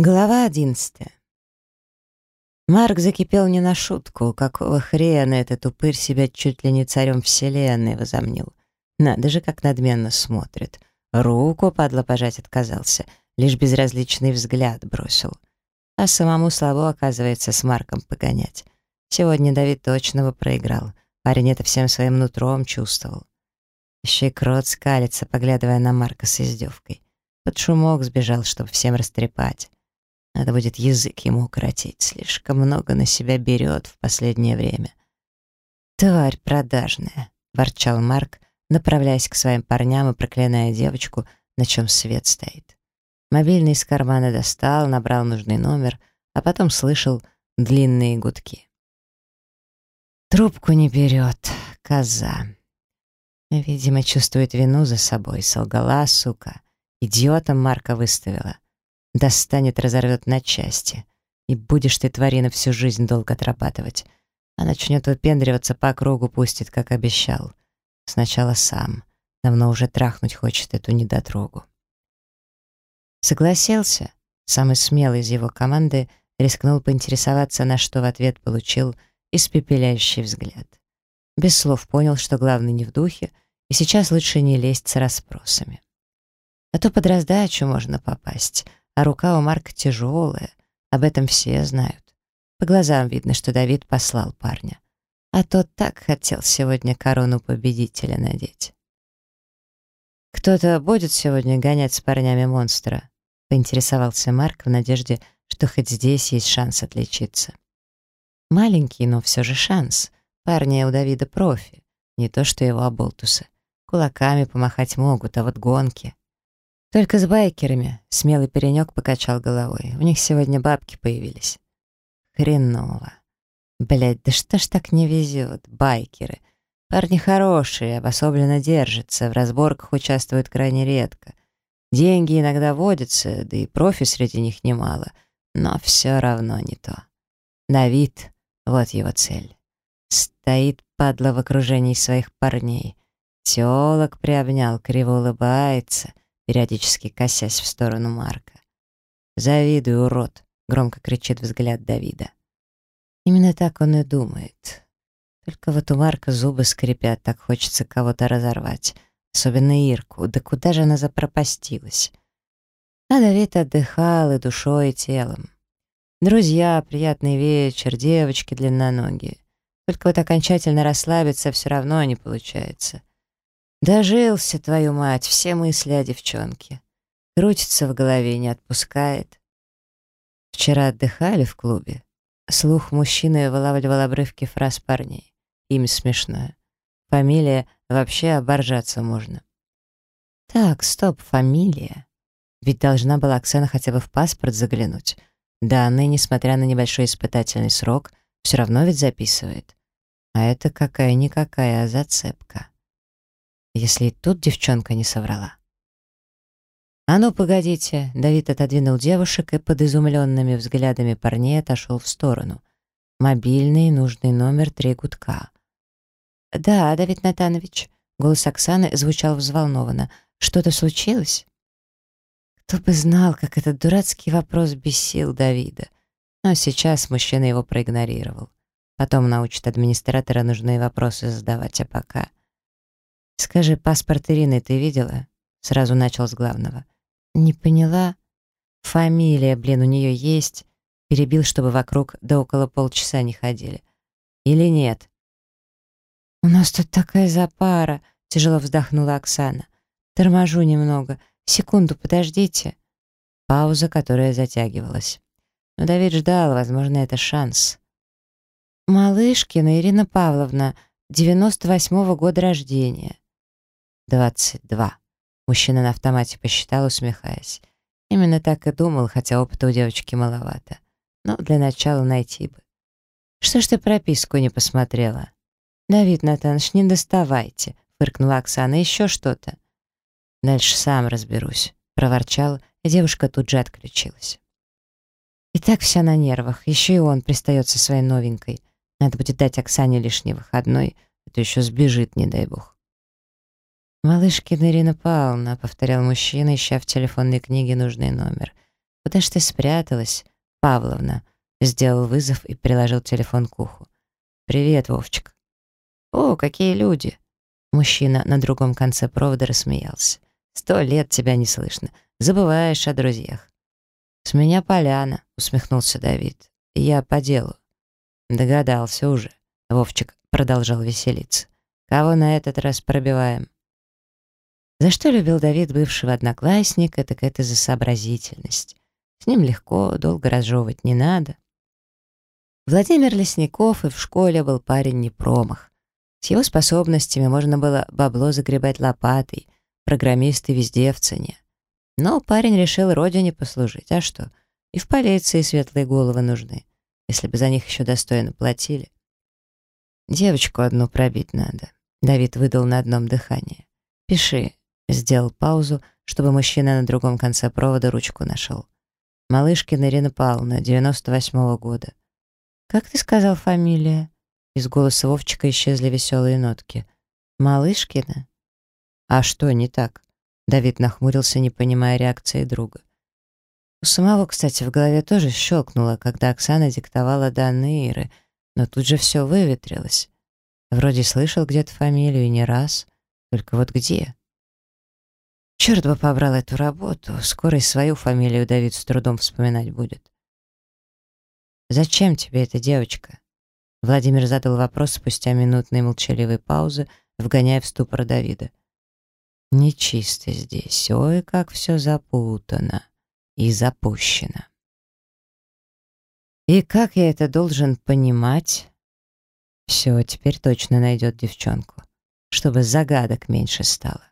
Глава одиннадцатая. Марк закипел не на шутку, какого хрена этот упырь себя чуть ли не царем вселенной возомнил. Надо же, как надменно смотрит. Руку, падла, пожать отказался, лишь безразличный взгляд бросил. А самому славу, оказывается, с Марком погонять. Сегодня Давид точно бы проиграл. Парень это всем своим нутром чувствовал. Еще и крот скалится, поглядывая на Марка с издевкой. Под шумок сбежал, чтобы всем растрепать. Надо будет язык ему укоротить. Слишком много на себя берет в последнее время. «Тварь продажная», — ворчал Марк, направляясь к своим парням и проклиная девочку, на чем свет стоит. Мобильный из кармана достал, набрал нужный номер, а потом слышал длинные гудки. Трубку не берет, коза. Видимо, чувствует вину за собой, солгала, сука. Идиотом Марка выставила. Достанет, разорвет на части. И будешь ты, тварина, всю жизнь долго отрабатывать. А начнет выпендриваться по кругу, пустит, как обещал. Сначала сам. Давно уже трахнуть хочет эту недотрогу. Согласился. Самый смелый из его команды рискнул поинтересоваться, на что в ответ получил испепеляющий взгляд. Без слов понял, что главный не в духе, и сейчас лучше не лезть с расспросами. А то под раздачу можно попасть — а рука у Марка тяжелая. Об этом все знают. По глазам видно, что Давид послал парня. А тот так хотел сегодня корону победителя надеть. «Кто-то будет сегодня гонять с парнями монстра?» — поинтересовался Марк в надежде, что хоть здесь есть шанс отличиться. Маленький, но все же шанс. Парни у Давида профи, не то что его оболтусы. Кулаками помахать могут, а вот гонки. Только с байкерами смелый паренек покачал головой. У них сегодня бабки появились. Хреново. Блять, да что ж так не везет, байкеры. Парни хорошие, обособленно держатся, в разборках участвуют крайне редко. Деньги иногда водятся, да и профи среди них немало, но все равно не то. Давид, вот его цель. Стоит падла в окружении своих парней. Телок приобнял, криво улыбается — периодически косясь в сторону Марка. «Завидую, урод!» — громко кричит взгляд Давида. Именно так он и думает. Только вот у Марка зубы скрипят, так хочется кого-то разорвать. Особенно Ирку. Да куда же она запропастилась? А Давид отдыхал и душой, и телом. Друзья, приятный вечер, девочки длинноногие. Только вот окончательно расслабиться все равно не получается. Дожился, твою мать, все мысли о девчонке. Крутится в голове, не отпускает. Вчера отдыхали в клубе. Слух мужчины вылавливал обрывки фраз парней. Имя смешное. Фамилия вообще оборжаться можно. Так, стоп, фамилия. Ведь должна была Оксана хотя бы в паспорт заглянуть. Данные, несмотря на небольшой испытательный срок, все равно ведь записывает. А это какая-никакая зацепка если и тут девчонка не соврала. «А ну, погодите!» — Давид отодвинул девушек и под изумленными взглядами парней отошел в сторону. Мобильный, нужный номер, три гудка. «Да, Давид Натанович», — голос Оксаны звучал взволнованно. «Что-то случилось?» Кто бы знал, как этот дурацкий вопрос бесил Давида. Но сейчас мужчина его проигнорировал. Потом научит администратора нужные вопросы задавать, а пока... «Скажи, паспорт Ирины ты видела?» Сразу начал с главного. «Не поняла?» «Фамилия, блин, у нее есть?» Перебил, чтобы вокруг до около полчаса не ходили. «Или нет?» «У нас тут такая запара», — тяжело вздохнула Оксана. «Торможу немного. Секунду, подождите». Пауза, которая затягивалась. Но Давид ждал, возможно, это шанс. «Малышкина Ирина Павловна, 98-го года рождения». «Двадцать два». Мужчина на автомате посчитал, усмехаясь. Именно так и думал, хотя опыта у девочки маловато. Но для начала найти бы. «Что ж ты прописку не посмотрела?» «Давид Натанович, не доставайте», — фыркнула Оксана. «Еще что-то?» «Дальше сам разберусь», — проворчал, и девушка тут же отключилась. И так вся на нервах. Еще и он пристает со своей новенькой. Надо будет дать Оксане лишний выходной, а то еще сбежит, не дай бог. «Малышкина Ирина Павловна», — повторял мужчина, ища в телефонной книге нужный номер. Куда ж ты спряталась, Павловна?» Сделал вызов и приложил телефон к уху. «Привет, Вовчик». «О, какие люди!» Мужчина на другом конце провода рассмеялся. «Сто лет тебя не слышно. Забываешь о друзьях». «С меня поляна», — усмехнулся Давид. «Я по делу». «Догадался уже». Вовчик продолжал веселиться. «Кого на этот раз пробиваем?» За что любил Давид бывшего одноклассника, так это за сообразительность. С ним легко, долго разжевывать не надо. Владимир Лесников и в школе был парень не промах. С его способностями можно было бабло загребать лопатой, программисты везде в цене. Но парень решил родине послужить, а что? И в полиции светлые головы нужны, если бы за них еще достойно платили. Девочку одну пробить надо. Давид выдал на одном дыхании. «Пиши, Сделал паузу, чтобы мужчина на другом конце провода ручку нашел. Малышкина Ирина Павловна, 98-го года. «Как ты сказал фамилия?» Из голоса Вовчика исчезли веселые нотки. «Малышкина?» «А что не так?» Давид нахмурился, не понимая реакции друга. У самого, кстати, в голове тоже щелкнуло, когда Оксана диктовала данные Иры, но тут же все выветрилось. Вроде слышал где-то фамилию не раз, только вот где? Черт бы побрал эту работу, скоро и свою фамилию Давид с трудом вспоминать будет. «Зачем тебе эта девочка?» Владимир задал вопрос спустя минутные молчаливые паузы, вгоняя в ступор Давида. «Нечисто здесь, ой, как все запутано и запущено». «И как я это должен понимать?» «Все, теперь точно найдет девчонку, чтобы загадок меньше стало».